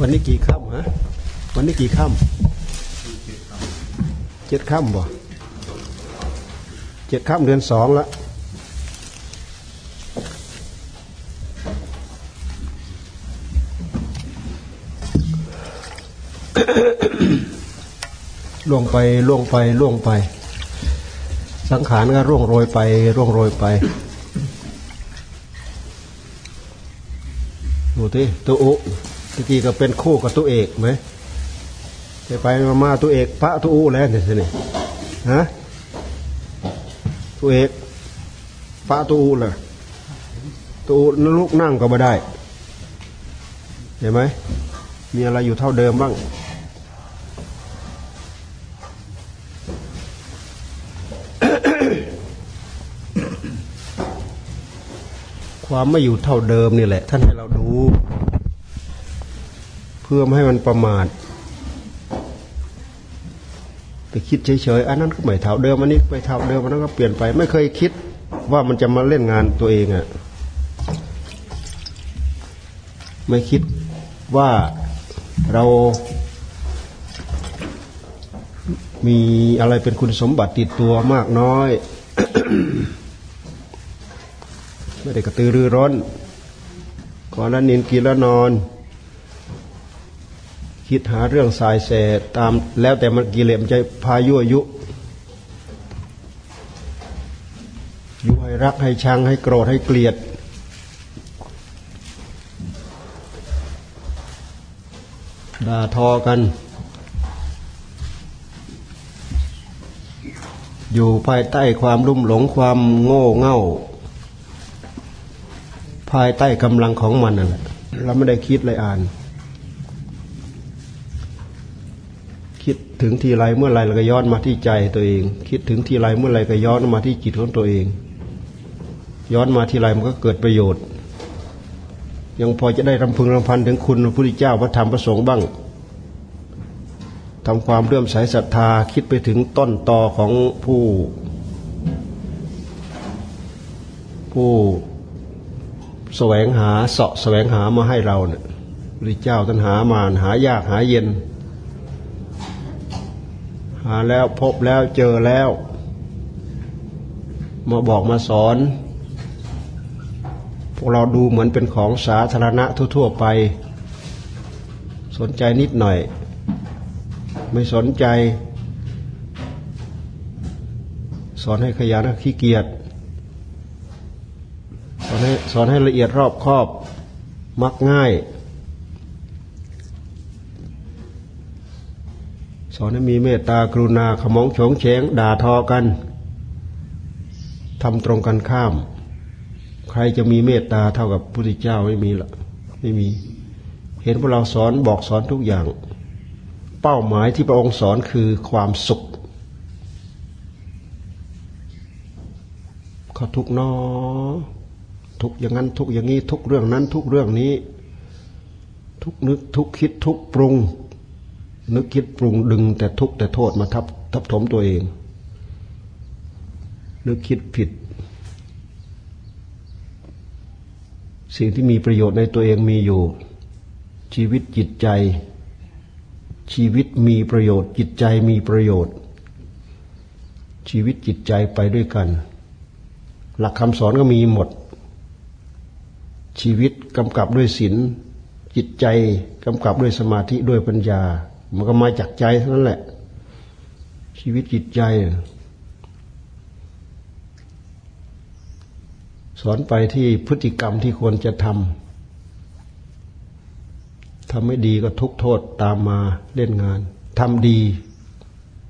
วันนี้กี่ค่ำฮะ วันนี้กี่ค่ำเจ็ดค่ำบ่เจ็ดค่ำเดือนสองละล่วงไปล่วงไปล่วงไป สังขารก็ร่วงโรยไป ร่วงโรยไปดูที่ตัวอุ ตะกี้ก็เป็นคู่กับตัวเอกไหมไปไปมามาตัวเอกพระตัวอุแล้วเนี่ยสินี่ฮะตัวเอกพระตัวอุเลยตัวอุนลูกนั่งก็ไม่ได้ เห็นไหมมีอะไรอยู่เท่าเดิมบ้างความไม่อยู่เท่าเดิมนี่แหละ ท่านให้เราดู เพื่อไม่ให้มันประมาทไปคิดเฉยๆอันนั้นก็ไม่เท่าเดิมอันนี้ไปเท่าเดิมอันนั้นก็เปลี่ยนไป ไม่เคยคิดว่ามันจะมาเล่นงานตัวเองอะ่ะไม่คิดว่าเรามีอะไรเป็นคุณสมบัติติดตัวมากน้อย ไม่ได้กระตือรือร้นก่อนแล้วนินกินแล้วนอน คิดหาเรื่องสายเสตตามแล้วแต่มันกิเลสมันจะพายุยุยุให้รักให้ชังให้โกรธให้เกลียด ด่าทอกัน อยู่ภายใต้ความลุ่มหลงความโง่เง่า ภายใต้กำลังของมันนั่นแหละเราไม่ได้คิดเลยอ่าน คิดถึงทีไรเมื่อไรเราก็ย้อนมาที่ใจตัวเอง คิดถึงทีไรเมื่อไรก็ย้อนมาที่จิตของตัวเอง ย้อนมาทีไรมันก็เกิดประโยชน์ ยังพอจะได้รำพึงรำพันถึงคุณพระพุทธเจ้าพระธรรมพระสงฆ์บ้างทำความเลื่อมใสศรัทธาคิดไปถึงต้นตอของผู้ ผู้แสวงหาเสาะแสวงหามาให้เราเนี่ยพระเจ้าท่านหามาหายากหาเย็น หาแล้วพบแล้วเจอแล้ว มาบอกมาสอน พวกเราดูเหมือนเป็นของสาธารณะทั่ว ๆ ไป สนใจนิดหน่อย ไม่สนใจ สอนให้ขยันขี้เกียจสอนให้สอนให้ละเอียดรอบคอบ มักง่าย สอนให้มีเมตตากรุณาขมองโฉงเฉงด่าทอกันทำตรงกันข้าม ใครจะมีเมตตาเท่ากับพระพุทธเจ้าไม่มีละไม่มี เห็นพวกเราสอนบอกสอนทุกอย่าง เป้าหมายที่พระองค์สอนคือความสุขเขาทุกนอทุกอย่างนั้น ทุกอย่างนี้ ทุกเรื่องนั้น ทุกเรื่องนี้ ทุกนึกทุกคิดทุกปรุง นึกคิดปรุงดึงแต่ทุกข์แต่โทษมาทับทับถมตัวเอง นึกคิดผิด สิ่งที่มีประโยชน์ในตัวเองมีอยู่ ชีวิตจิตใจ ชีวิตมีประโยชน์ จิตใจมีประโยชน์ ชีวิตจิตใจไปด้วยกัน หลักคำสอนก็มีหมด ชีวิตกำกับด้วยศีลจิตใจกำกับด้วยสมาธิด้วยปัญญา มันก็มาจากใจเท่านั้นแหละ ชีวิตจิตใจ สอนไปที่พฤติกรรมที่ควรจะทำทำไม่ดีก็ทุกโทษตามมาเล่นงานทำดี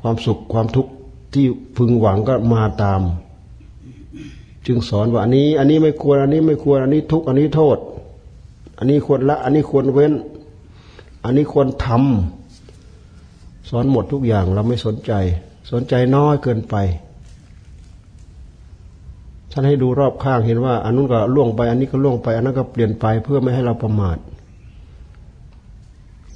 ความสุขความทุกข์ที่พึงหวังก็มาตาม จึงสอนว่าอันนี้ อันนี้ไม่ควร อันนี้ไม่ควร อันนี้ทุกอันนี้โทษ อันนี้ควรละ อันนี้ควรเว้น อันนี้ควรทำ สอนหมดทุกอย่างเราไม่สนใจ สนใจน้อยเกินไปท่านให้ดูรอบข้างเห็นว่าอันนู้นก็ล่วงไป อันนี้ก็ล่วงไป อันนั้นก็เปลี่ยนไปเพื่อไม่ให้เราประมาท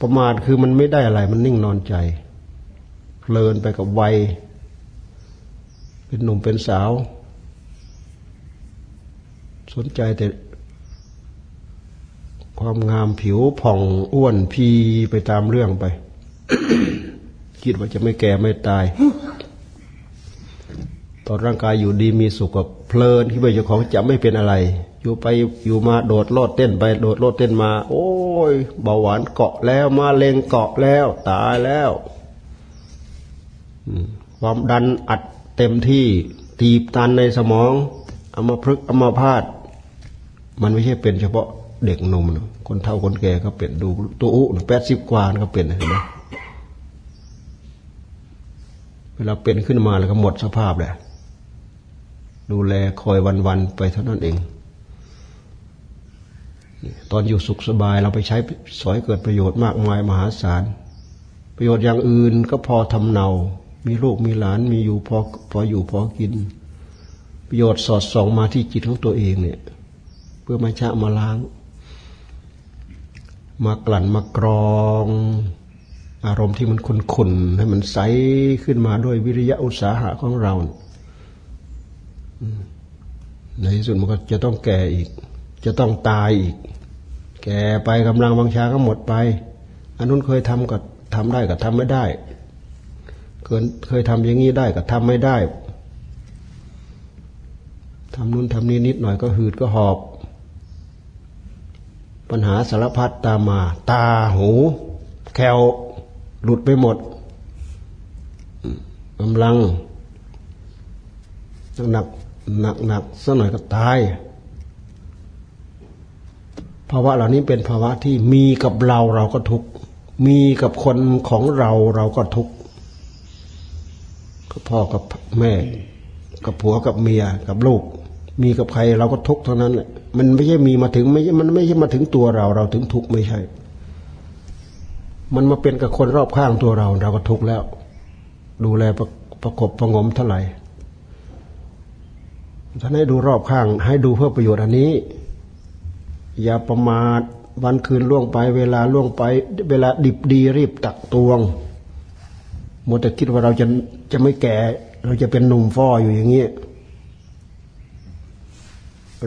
ประมาทคือมันไม่ได้อะไรมันนิ่งนอนใจ เพลินไปกับวัย เป็นหนุ่มเป็นสาว สนใจแต่ ความงามผิวผ่องอ้วนพีไปตามเรื่องไป คิดว่าจะไม่แก่ไม่ตาย ตอนร่างกายอยู่ดีมีสุขกับเพลินคิดว่าเจ้าของจะไม่เป็นอะไร อยู่ไปอยู่มาโดดโลดเต้นไปโดดโลดเต้นมา โอ้ยเบาหวานเกาะแล้วมาเลงเกาะแล้ว ตายแล้วความดันอัดเต็มที่ตีบตันในสมองเอามาพลึกเอามาพาดมันไม่ใช่เป็นเฉพาะเด็กหนุ่มนะคนเฒ่าคนแก่ก็เป็นดูตัวอุแปดสิบกว่าก็เป็นเห็นไหม เวลาเป็นขึ้นมาแล้วก็หมดสภาพแหละดูแลคอยวันๆไปเท่านั้นเอง ตอนอยู่สุขสบายเราไปใช้สอยเกิดประโยชน์มากมายมหาศาล ประโยชน์อย่างอื่นก็พอทำเนา มีลูกมีหลานมีอยู่พอพออยู่พอกิน ประโยชน์สอดส่องมาที่จิตของตัวเองเนี่ย เพื่อมาชะมาล้าง มากลั่นมากรอง อารมณ์ที่มันขุ่นๆให้มันใสขึ้นมาด้วยวิริยะอุตสาหะของเราในที่สุดมันก็จะต้องแก่อีก จะต้องตายอีก แก่ไปกำลังวังชาก็หมดไปอันนู้นเคยทำก็ทำได้ก็ทำไม่ได้เคยเคยทำอย่างนี้ได้ก็ทำไม่ได้ทำนู้นทำนี้นิดหน่อยก็หืดก็หอบ ปัญหาสารพัดตามมา ตาหู แคว หลุดไปหมดกำลังหนักหนักหนักสักหน่อยก็ตาย ภาวะเหล่านี้เป็นภาวะที่มีกับเราเราก็ทุก มีกับคนของเราเราก็ทุกกับพ่อกับแม่ กับผัวกับเมียกับลูก มีกับใครเราก็ทุกเท่านั้นแหละ มันไม่ใช่มีมาถึงไม่ใช่มันไม่ใช่มาถึงตัวเราเราถึงทุกไม่ใช่ มันมาเป็นกับคนรอบข้างตัวเรา เราก็ทุกข์แล้ว ดูแลประประกบประงมเท่าไหร่ท่านให้ดูรอบข้าง ให้ดูเพื่อประโยชน์อันนี้ อย่าประมาทวันคืนล่วงไป เวลาล่วงไป เวลาดิบดีรีบตักตวงมัวแต่คิดว่าเราจะจะไม่แก่ เราจะเป็นหนุ่มฟ้ออยู่อย่างนี้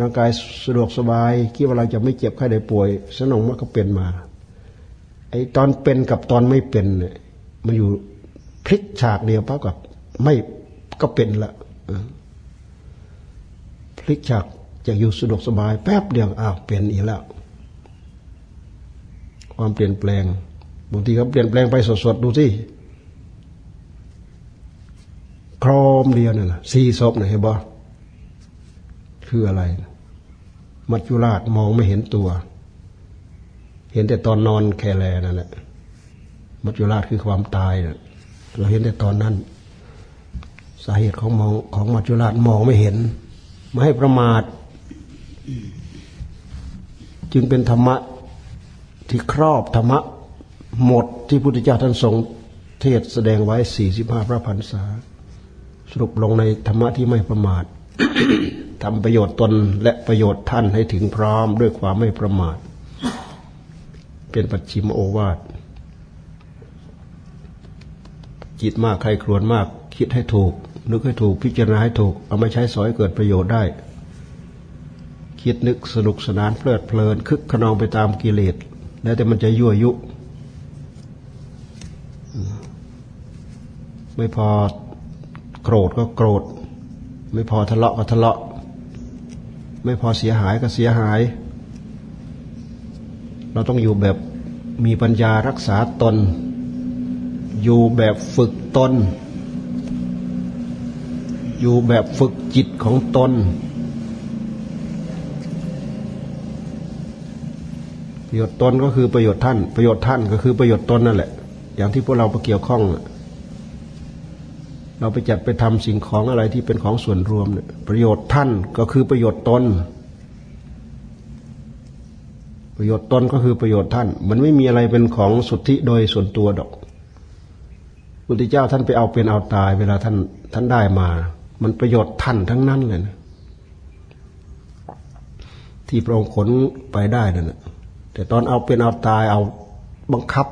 ร่างกายสะดวกสบาย คิดว่าเราจะไม่เจ็บไข้ได้ป่วยสนองมันก็เป็นมา ไอ้ตอนเป็นกับตอนไม่เป็นเนี่ยมันอยู่พลิกฉากเดียวปั๊บกับไม่ก็เป็นละพลิกจากจากอยู่สะดวกสบาย แป๊บเดียวอ้าวเปลี่ยนอีกแล้ว ความเปลี่ยนแปลงบางทีก็เปลี่ยนแปลงไปสดๆดูสิครอมเดียวนี่แหละสี่ศพเนี่ยเห็นบ่คืออะไร มัจจุราชมองไม่เห็นตัว เห็นแต่ตอนนอนแคแลนั่นแหละมัจจุราชคือความตายเราเห็นแต่ตอนนั้น สาเหตุของมองของมัจจุราชมองไม่เห็น ไม่ให้ประมาท จึงเป็นธรรมะที่ครอบธรรมะหมดที่พุทธเจ้าท่านทรงเทศแสดงไว้สี่สิบห้าพระพันษา สรุปลงในธรรมะที่ไม่ประมาททำประโยชน์ตนและประโยชน์ท่านให้ถึงพร้อมด้วยความไม่ประมาท เป็นปัจฉิมโอวาทจิตมากใครครวนมาก คิดให้ถูก นึกให้ถูกพิจารณาให้ถูก เอามาใช้สอยเกิดประโยชน์ได้ คิดนึกสนุกสนานเพลิดเพลิน คึกขนองไปตามกิเลสแล้วแต่มันจะยั่วยุ ไม่พอโกรธก็โกรธ ไม่พอทะเลาะก็ทะเลาะ ไม่พอเสียหายก็เสียหาย เราต้องอยู่แบบมีปัญญารักษาตน อยู่แบบฝึกตน อยู่แบบฝึกจิตของตน ประโยชน์ตนก็คือประโยชน์ท่าน ประโยชน์ท่านก็คือประโยชน์ตนนั่นแหละ อย่างที่พวกเราไปเกี่ยวข้อง เราไปจัดไปทำสิ่งของอะไรที่เป็นของส่วนรวมเนี่ยประโยชน์ท่านก็คือประโยชน์ตน ประโยชน์ตนก็คือประโยชน์ท่าน มันไม่มีอะไรเป็นของสุทธิโดยส่วนตัวดอกพุทธเจ้าท่านไปเอาเป็นเอาตาย เวลาท่านท่านได้มา มันประโยชน์ท่านทั้งนั้นเลยนะที่พระองค์ขนไปได้นั่นนะแต่ตอนเอาเป็นเอาตายเอาบังคับ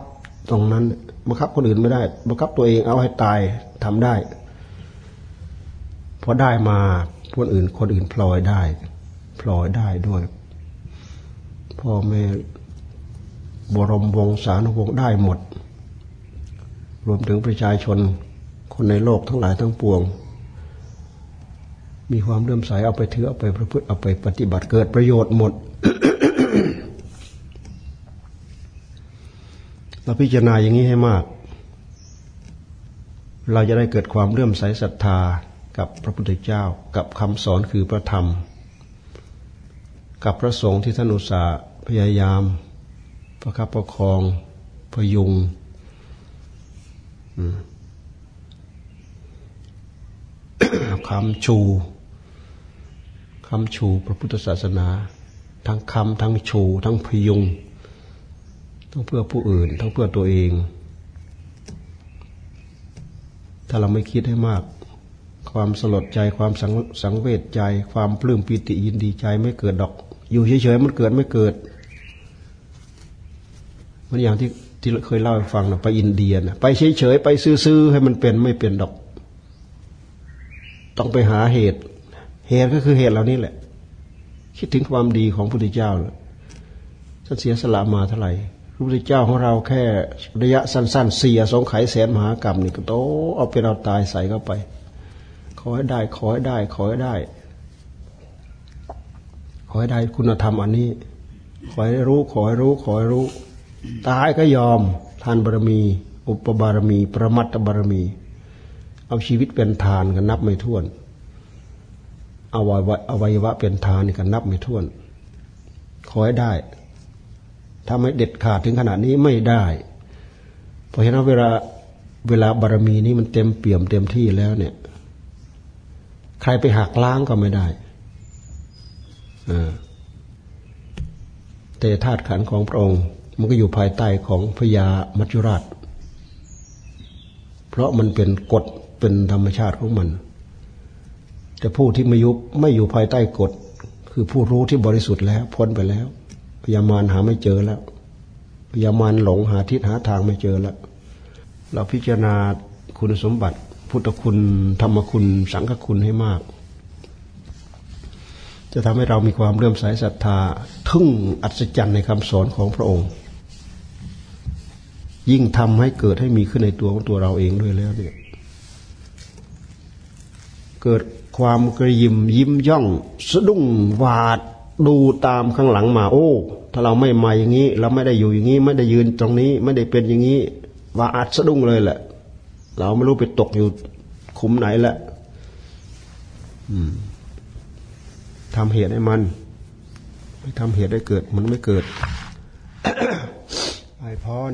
ตรงนั้น บังคับคนอื่นไม่ได้ บังคับตัวเองเอาให้ตายทำได้พอได้มาคนอื่นคนอื่นพลอยได้ พลอยได้ด้วย พ่อแม่บรมวงศานุวงศ์ได้หมด รวมถึงประชาชนคนในโลกทั้งหลายทั้งปวง มีความเลื่อมใสเอาไปถือเอาไปประพฤติเอาไปปฏิบัติเกิดประโยชน์หมด เราพิจารณาอย่างนี้ให้มาก เราจะได้เกิดความเลื่อมใสศรัทธากับพระพุทธเจ้ากับคำสอนคือพระธรรม กับพระสงฆ์ที่ท่านอุตสาห์ พยายาม ประคับประคองพยุงคำชูคำชูพระพุทธศาสนา ทั้งคำทั้งชู ทั้งพยุง ทั้งเพื่อผู้อื่น ทั้งเพื่อตัวเอง ถ้าเราไม่คิดให้มาก ความสลดใจความสังสงเวชใจ ความปลื้มปิติยินดีใจไม่เกิดดอก อยู่เฉยๆมันเกิดไม่เกิด มันอย่างที่ที่เคยเล่าให้ฟังนะไปอินเดียนะไปเฉยๆไปซื้อๆให้มันเป็นไม่เป็นดอก ต้องไปหาเหตุ เหตุก็คือเหตุเหล่านี้แหละ คิดถึงความดีของพระพุทธเจ้าแล้วท่านเสียสละมาเท่าไหร่พระพุทธเจ้าของเราแค่ระยะสั้นๆเสียสงไขแสนมหากรรมนี่ก็โตเอาเป็นเอาตายใส่เข้าไป ขอให้ได้ ขอให้ได้ ขอให้ได้ ขอให้ได้คุณธรรมอันนี้ ขอให้รู้ ขอให้รู้ ขอให้รู้ ตายก็ยอมทานบารมี อุปบารมี ประมัตตบารมี เอาชีวิตเป็นทานกันนับไม่ถ้วนเอาอวัยวะเป็นทานกันนับไม่ถ้วนขอให้ได้ ถ้าไม่เด็ดขาดถึงขนาดนี้ไม่ได้ เพราะฉะนั้นเวลาเวลาบารมีนี้มันเต็มเปี่ยมเต็มที่แล้วเนี่ย ใครไปหักล้างก็ไม่ได้แต่ธาตุขันของพระองค์ มันก็อยู่ภายใต้ของพญามัจจุราช เพราะมันเป็นกฎเป็นธรรมชาติของมัน แต่ผู้ที่ไม่ยุบไม่อยู่ภายใต้กฎ คือผู้รู้ที่บริสุทธิ์แล้ว พ้นไปแล้ว พยามารหาไม่เจอแล้ว พยามารหลงหาทิศหาทางไม่เจอแล้ว เราพิจารณาคุณสมบัติ พุทธคุณธรรมคุณ สังฆคุณให้มาก จะทำให้เรามีความเลื่อมใสศรัทธาทึ่งอัศจรรย์ในคำสอนของพระองค์ ยิ่งทำให้เกิดให้มีขึ้นในตัวของตัวเราเองด้วยแล้วเนี่ยเกิดความกระยิมยิ้มย่อง สะดุ้งหวาดดูตามข้างหลังมา โอ้ ถ้าเราไม่มาอย่างนี้ เราไม่ได้อยู่อย่างนี้ ไม่ได้ยืนตรงนี้ ไม่ได้เป็นอย่างนี้วาดสะดุ้งเลยแหละ เราไม่รู้ไปตกอยู่ขุมไหนแหละทำเหตุให้มัน ไม่ทำเหตุให้เกิด มันไม่เกิด ไอพร